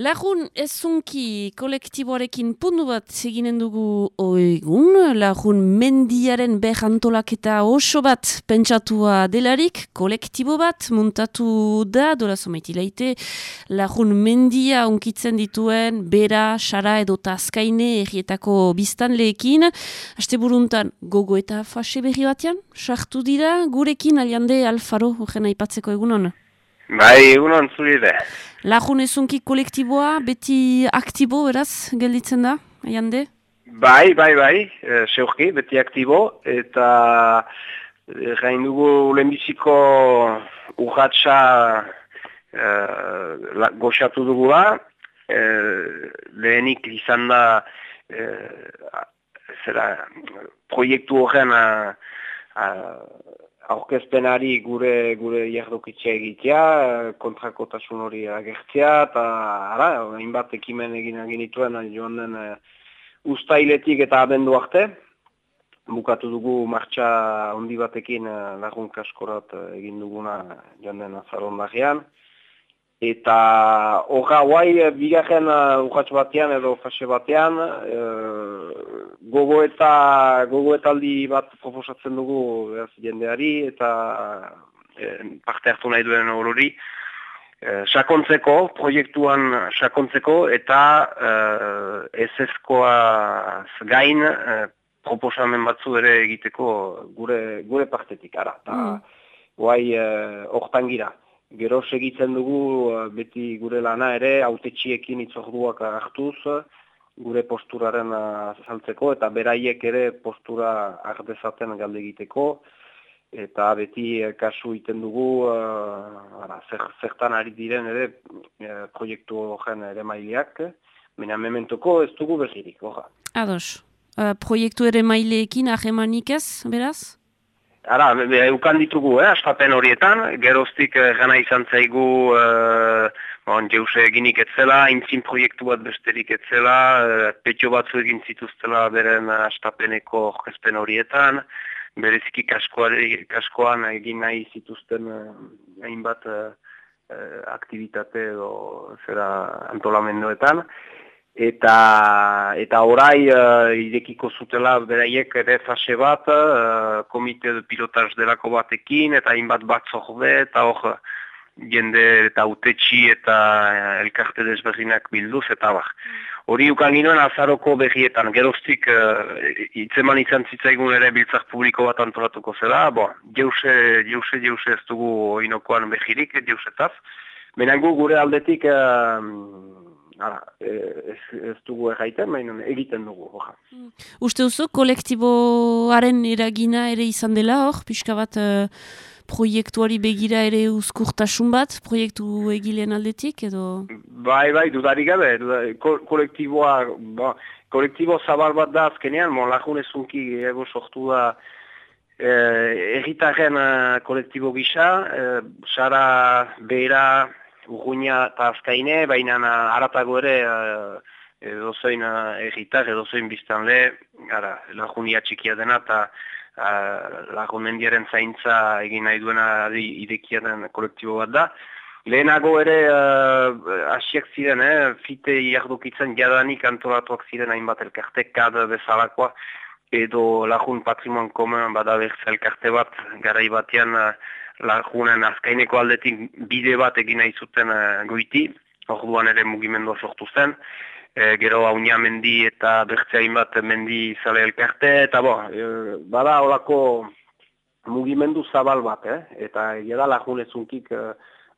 Lagun ezunki kolektiboarekin pundu bat eginen dugu oegun, lagun mendiaren behantolaketa oso bat pentsatua delarik, kolektibo bat muntatu da, dola somaiti leite, lagun mendia unkitzen dituen, bera, sara edo tazkaine errietako biztan lehekin, haste buruntan gogo eta fase berri batean, sartu dira, gurekin aliande alfaro, horren aipatzeko egunon? Bai, egunon zuride. Lagun ezunki kolektiboa, beti aktibo, beraz, gelditzen da, aiande? Bai, bai, bai, e, seurki, beti aktibo, eta e, gain dugu lehenbiziko urratxa e, goxatu dugula, e, lehenik izan da e, zera, proiektu horren aurkezpenari gure gure jardokitxe egitea, kontrakotasun hori agertzea, eta ara, hainbat ekimen egin aginituen joan den e, ustailetik eta abendu arte. Bukatu dugu martxa handi batekin e, lagun kaskorat e, egin duguna joan den azarondarian. Eta horra guai, bigarren uh, batean edo fase batean, gogo eta gogoetaldi bat proposatzen dugu ez, jendeari eta e, parte hartu nahi duen horori e, sakontzeko, proiektuan sakontzeko eta e, eseskoa gain e, proposamen batzu ere egiteko gure gure partetik ara. Ta, mm. Guai, e, hortan gira. Gero segitzen dugu beti gure lana ere, autetxiekin itzorduak hartuz, gure posturaren azaltzeko eta beraiek ere postura ardezaten galde egiteko eta beti eh, kasu iten dugu ara, zer, zertan ari diren ere uh, proiektu horren ere maileak mena mementoko ez dugu berririk orra. Ados, uh, proiektu ere maileekin ahemanik ez, beraz? Ara, eukan ditugu, eh, astapen horietan, geroztik eh, gana izan zaigu eh, bon, jeuse eginik etzela, intzin proiektu bat besterik etzela, uh, petxo batzu egin zituztela beren astapeneko jezpen horietan, bereziki kaskoan egin nahi zituzten uh, hainbat uh, aktivitate edo zera antolamendoetan. Eta eta orai uh, irekiko zutela beraiek ere fase bat, uh, komite pilotaz delako batekin, eta hainbat bat zohbe, eta hor jende eta utetxi eta eh, elkarte desberdinak bilduz eta bar. Hori ukan ginoen azaroko berrietan, geroztik uh, itzeman izan zitzaigun ere biltzak publiko bat antolatuko zela, bo, jeuse, jeuse, jeuse ez dugu inokoan behirik, jeusetaz. Benangu gure aldetik, uh, ara, ez, ez dugu erraiten, baina egiten dugu. Oja. Mm. Uste duzu, kolektiboaren eragina ere izan dela hor, pixka bat proiektuari begira ere uzkurtasun bat, proiektu egileen aldetik, edo? Bai, bai, dudarik gabe, ko kolektiboa, ba, kolektibo zabal bat da azkenean, mon lagun ezunki ego sortu da eh, erritaren eh, kolektibo gisa, eh, sara, bera, urguina eta azkaine, baina aratago ere eh, edozoin eh, erritar, edozoin biztanle, gara, lagunia txikia dena, eta lagunmendiaren zaintza egin nahi duena idekiaren kolektibo bat da. Lehenago ere hasiak ziren, eh, fite jardukitzen jadanik antolatuak ziren hainbat elkarte kad bezalakoa edo lagun patrimoan komen bada elkarte bat garai batean lagunen azkaineko aldetik bide bat egin nahi zuten goiti, orduan ere mugimendua sortu zen e, gero haunia mendi eta bertzeain bat mendi zale elkarte, eta bo, e, bada holako mugimendu zabal bat, eh? eta egia da lagun ezunkik e,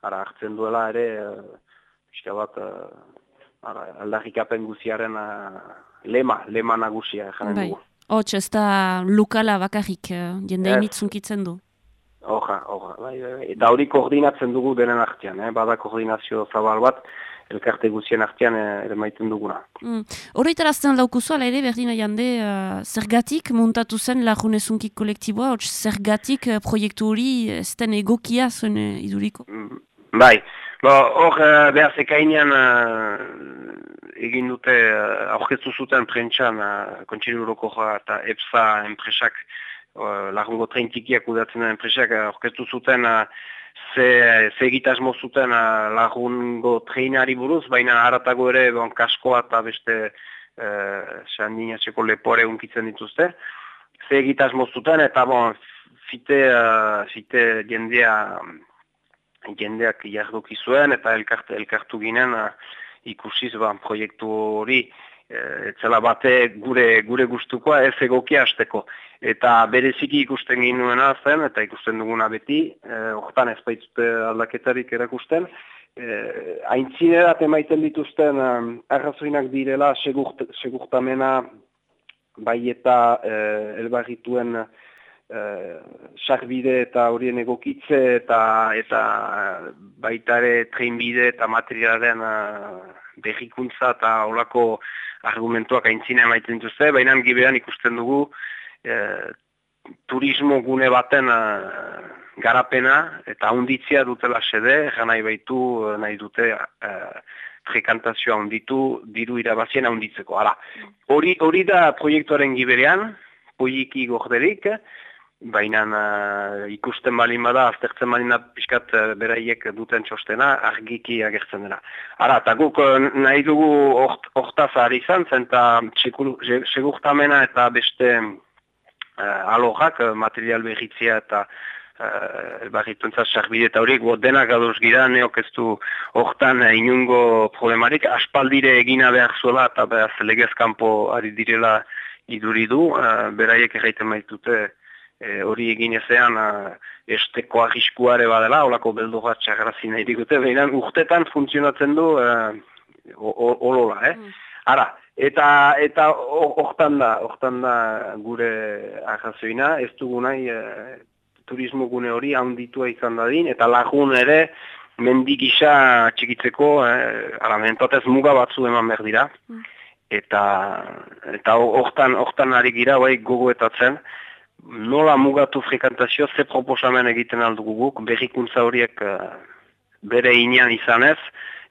ara hartzen duela ere, e, bat, e, ara, aldarrikapen guziaren e, lema, lema nagusia, janen bai. dugu. Hots, ez da lukala bakarrik jende initzunkitzen du. Oja, oja, bai, bai, bai. Eta hori koordinatzen dugu denen artean, eh? bada koordinazio zabal bat, elkarte guzien artean eh, ere maiten duguna. Mm. Horretarazten daukuzu, ala ere, berdina jande, uh, zergatik muntatu zen lagunezunkik kolektiboa, hor zergatik uh, proiektu hori ez den egokia zuen uh, iduriko? Mm. Bai, hor uh, behar zekainean uh, egin dute uh, aurkeztu zuten prentxan uh, kontsinu eta EPSA enpresak uh, lagungo treintikiak udatzen den enpresak aurkeztu zuten ze, ze egitasmo zuten uh, lagungo treinari buruz, baina haratago ere bon, kaskoa eta beste uh, lepore unkitzen dituzte. Ze egitasmo zuten eta bon, zite, uh, zite jendea, jendeak jarduki zuen eta elkartu, elkartu ginen uh, ikusiz ban, proiektu hori etzela bate gure gure gustukoa ez egokia hasteko. Eta bereziki ikusten ginuena zen eta ikusten duguna beti hortan ez baitzute aldaketarik erakusten. Eh, aintzinerat emaiten dituzten arrazoinak direla segurt, segurtamena bai eta eh, elbarrituen eh, sarbide eta horien egokitze eta eta baitare treinbide eta materialen eh, berrikuntza eta olako argumentuak aintzina emaiten duzte, baina gibean ikusten dugu e, turismo gune baten e, garapena eta hunditzia dutela sede, janai baitu e, nahi dute e, frekantazioa hunditu, diru irabazien hunditzeko. Hori, hori da proiektuaren giberean, poiki gorderik, baina uh, ikusten balin bada, aztertzen balin da pixkat uh, beraiek duten txostena, argiki agertzen dena. Ara, eta guk uh, nahi dugu hortaz ari izan, zen segurtamena eta beste uh, alojak, uh, material behitzia eta uh, barrituntza sarbide eta horiek, denak adoz gira, neok ez du hortan uh, inungo problemarik, aspaldire egina behar zuela eta behar legezkampo ari direla iduridu, uh, beraiek erraiten maitute, E, hori egin ezean esteko ahiskuare badela, holako beldurra txagrazi nahi digute, behinan urtetan funtzionatzen du e, olola, eh? Mm. Ara, eta eta hortan da, hortan da gure ahazoina, ez dugu nahi e, turismo gune hori handitua izan dadin, eta lagun ere mendigisa txikitzeko, eh, ara, mentotez muga batzu eman behar dira, mm. eta eta hortan, hortan ari gira, bai, gogoetatzen, nola mugatu frekantazio ze proposamen egiten aldugu guk, berrikuntza horiek uh, bere inean izanez,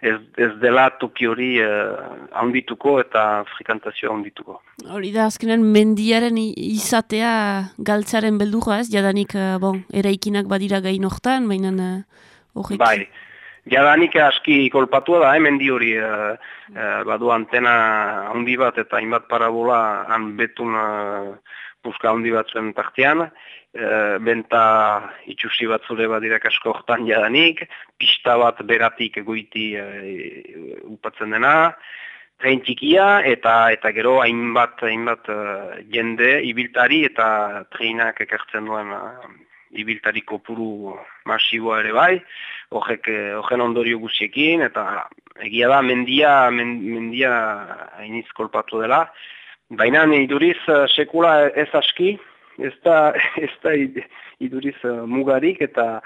ez, ez dela toki hori uh, handituko eta frekantazioa handituko. Hori da, azkenen mendiaren izatea galtzaren beldurra ez, jadanik, uh, bon, eraikinak badira gain hortan, baina uh, Bai, jadanik aski kolpatua da, eh, mendi hori, uh, uh, badu antena handi bat eta hainbat parabola han betun puska handi batzuen tartean, e, benta itxusi batzure badirak asko hortan jadanik, pista bat beratik egoiti e, upatzen dena, tren txikia eta eta gero hainbat hainbat uh, jende ibiltari eta treinak ekartzen duen uh, ibiltari kopuru masiboa ere bai, horrek horren ondorio guziekin eta egia da mendia mendia hainiz kolpatu dela, Baina iduriz uh, sekula ez aski, ez da, ez da iduriz uh, mugarik eta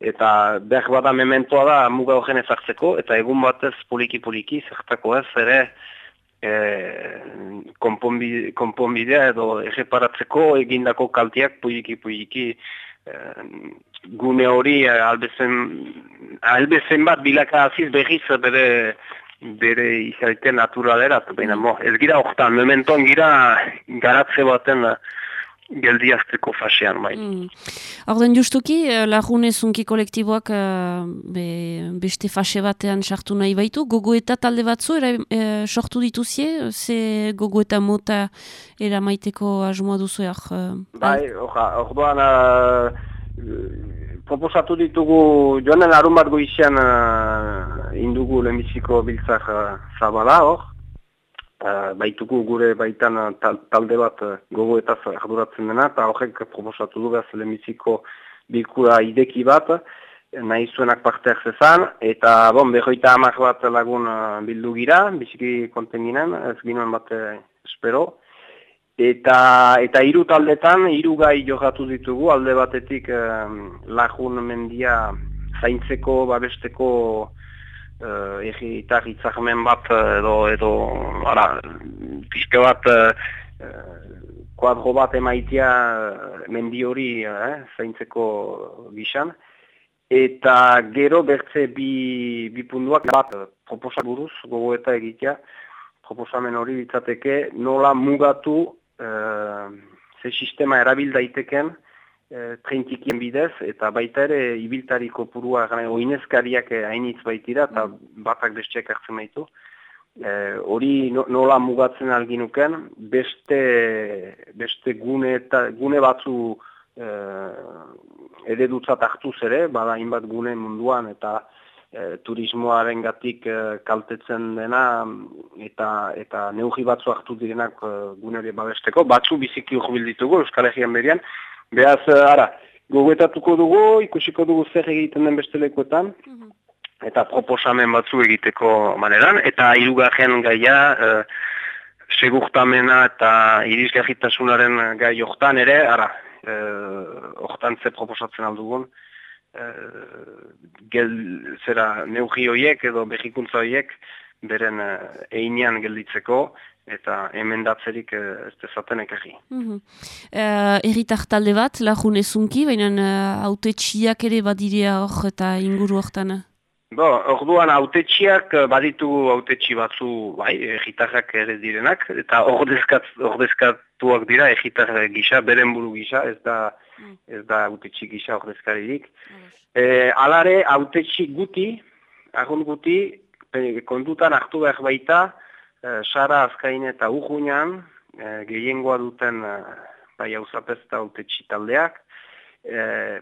eta behar bada mementoa da muga horren ezartzeko eta egun batez poliki-poliki zertako ez ere e, konponbidea edo erreparatzeko egindako kaltiak poliki-poliki e, gune hori albezen, albezen bat bilaka aziz berriz bere bere izaite naturalera, baina mo, ez gira horretan, mementoan gira garatze baten uh, geldiazteko fasean bai. Mm. Orden justuki, eh, lagune zunki kolektiboak uh, be, beste fase batean sartu nahi baitu, gogo eta talde batzu era, e, sortu dituzie, ze gogo eta mota era maiteko asmoa duzu Uh, bai, orduan uh, proposatu ditugu joanen arun bat goizian indugu lehenbiziko biltzak uh, zabala hor. Uh, baitugu gure baitan uh, talde bat uh, gogo eta jaduratzen dena, eta horrek proposatu du behaz lehenbiziko bilkura ideki bat, nahi zuenak parteak zezan, eta bon, behoita amak bat lagun uh, bildu gira, biziki konten ginen, ez ginen bat espero. Eta eta hiru taldetan hiru gai jokatu ditugu alde batetik lagun mendia zaintzeko babesteko uh, egitar itzahmen bat eh, edo, edo ara, pixke bat uh, kuadro bat emaitia mendi hori eh, zaintzeko gizan. Eta gero bertze bi, bi punduak bat proposa buruz gogo eta egitea proposamen hori ditzateke nola mugatu ze sistema erabil daiteken e, treintikien bidez, eta baita ere ibiltari kopurua gana, oinezkariak hainitz baitira, eta mm. batak bestiak hartzen baitu. E, hori nola mugatzen alginuken, beste, beste gune, eta, gune batzu e, eredutzat hartuz ere, bada inbat gune munduan, eta e, turismoaren gatik e, kaltetzen dena, eta eta neugi batzu hartu direnak e, gune hori babesteko, batzu biziki urbil ditugu Euskal Herrian berian, Beaz, eh, ara, goguetatuko dugu, ikusiko dugu zer egiten den beste lekuetan, mhm. eta proposamen batzu egiteko maneran, eta irugarren gaia, e, segurtamena eta irisgarritasunaren gai hortan ere, ara, e, hortan ze proposatzen aldugun, e, gel, zera, neugi hoiek edo behikuntza hoiek, beren einean gelditzeko, eta emendatzerik eh, ez dezaten ekarri. Mm -hmm. uh, talde bat, lagun ezunki, baina uh, haute txiak ere badirea hor eta inguru hortan? Bo, orduan haute txiak baditu haute txi batzu, bai, egitarrak ere direnak, eta ordezkatuak dira egitar gisa, beren buru gisa, ez da, mm. ez da haute txi gisa ordezkaririk. E, alare, haute txi guti, agun guti, kondutan hartu behar baita, Eh, Sara azkain eta urgunean, e, gehiengoa duten e, bai hauzapez eta taldeak,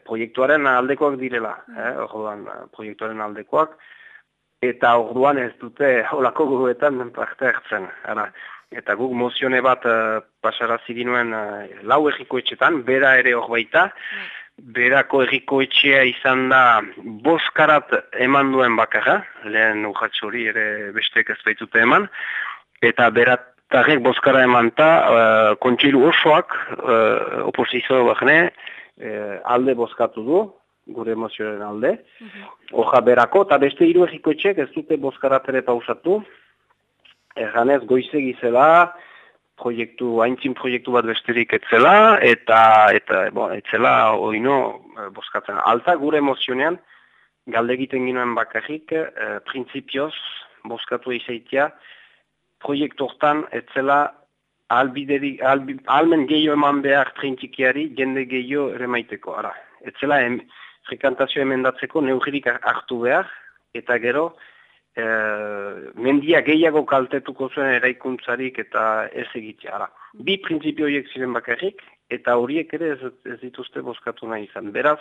proiektuaren aldekoak direla, e, orduan, proiektuaren aldekoak, eta orduan ez dute holako guguetan parte hartzen. Ara, eta guk mozione bat e, pasara ziginuen e, lau egiko etxetan, bera ere hor baita, berako egiko etxea izan da boskarat eman duen bakarra, lehen urratxori ere besteek ez baitute eman, eta beratarek bozkara eman eta uh, kontsilu osoak uh, oposizio uh, alde bozkatu du, gure emozioaren alde. Oja mhm. berako, eta beste hiru egiko etxek ez dute bozkaratere pausatu. Erganez goizegi zela, proiektu, haintzin proiektu bat besterik etzela, eta, eta bon, etzela oino bozkatzen. Alta gure emozionean, galde egiten ginoen bakarrik, eh, prinsipioz, bozkatu izaitia, proiektu hortan etzela albideri, albi, almen gehiago eman behar trintzikiari jende gehiago ere maiteko. Ara, etzela em, frikantazio emendatzeko neugririk hartu behar, eta gero e, mendia gehiago kaltetuko zuen eraikuntzarik eta ez egitea. Ara, bi printzipio horiek ziren bakarrik, eta horiek ere ez, ez dituzte bozkatu nahi izan. Beraz,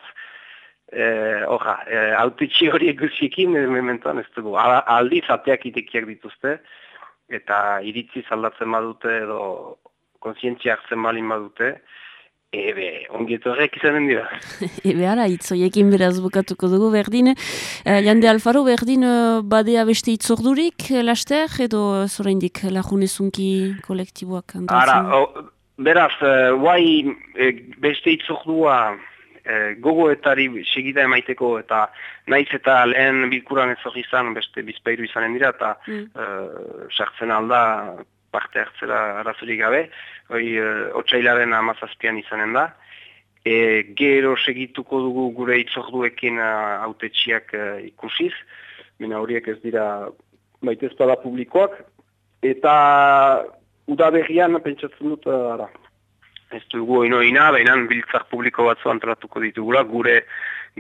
Eh, oja, eh, autitxi horiek guziekin, mementoan ez dugu, aldi zateak itekiak dituzte, eta iritzi zaldatzen badute edo konsientzia hartzen balin badute, ebe, ongietu horrek izanen dira. ebe, ara, itzoiekin beraz bukatuko dugu berdin. Uh, jande Alfaro, berdin uh, badea beste itzordurik, uh, laster, edo zoraindik lagunezunki kolektiboak? Ara, beraz, uh, guai beste itzordua e, gogoetari segida emaiteko eta naiz eta lehen bilkuran ez izan beste bizpeiru izanen dira eta mm. e, sartzen alda parte hartzera arazurik gabe, hori e, otxailaren amazazpian izanen da. E, gero segituko dugu gure itzorduekin autetxiak e, ikusiz, mina horiek ez dira baitezpada publikoak, eta udaberrian pentsatzen dut, ara, ez dugu inoina, baina biltzak publiko batzu antolatuko ditugula, gure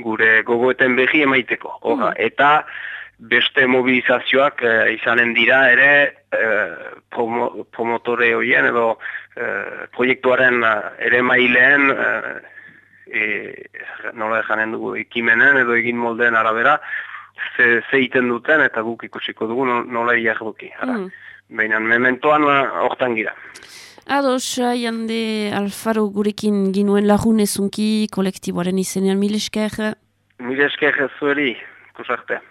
gure gogoeten behi emaiteko. Oga, mm. Eta beste mobilizazioak eh, izanen dira ere eh, promo, promotore horien edo eh, proiektuaren ere maileen nola janen dugu ekimenen edo egin moldeen arabera ze, ze iten duten eta guk ikusiko dugu nola iarduki. Mm. Baina mementoan hortan gira. Ados, jande Alfaro gurekin ginuen lagunezunki kolektiboaren izenean mil esker. Mil esker zueri, kusarte.